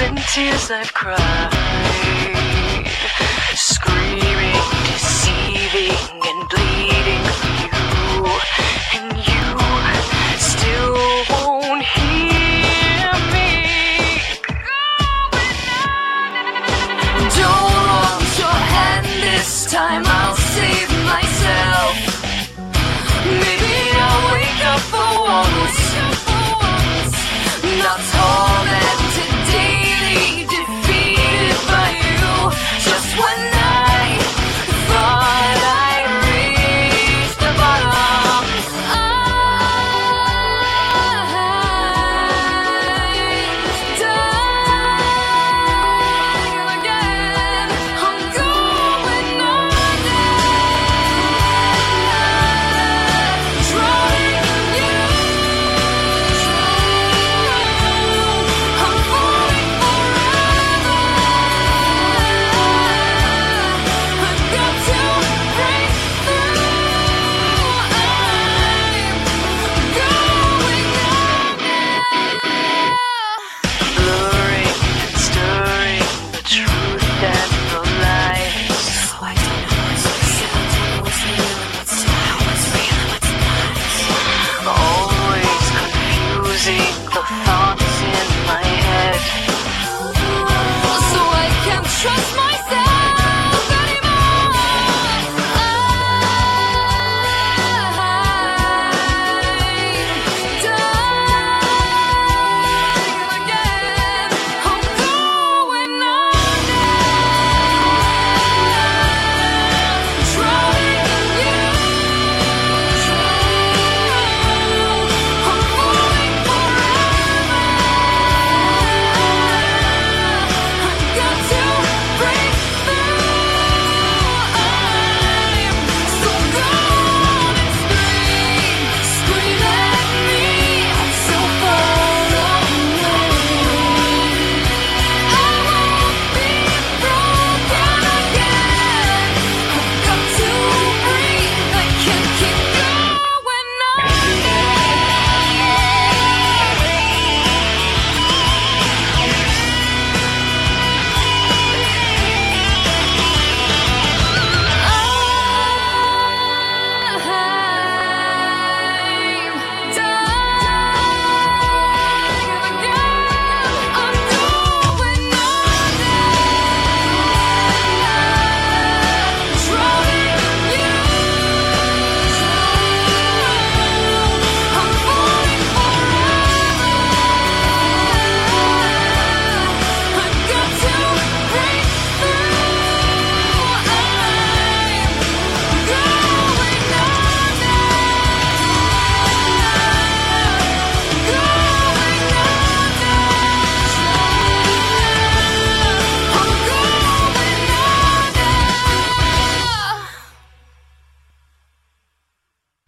and tears I've cried, scream. Oh.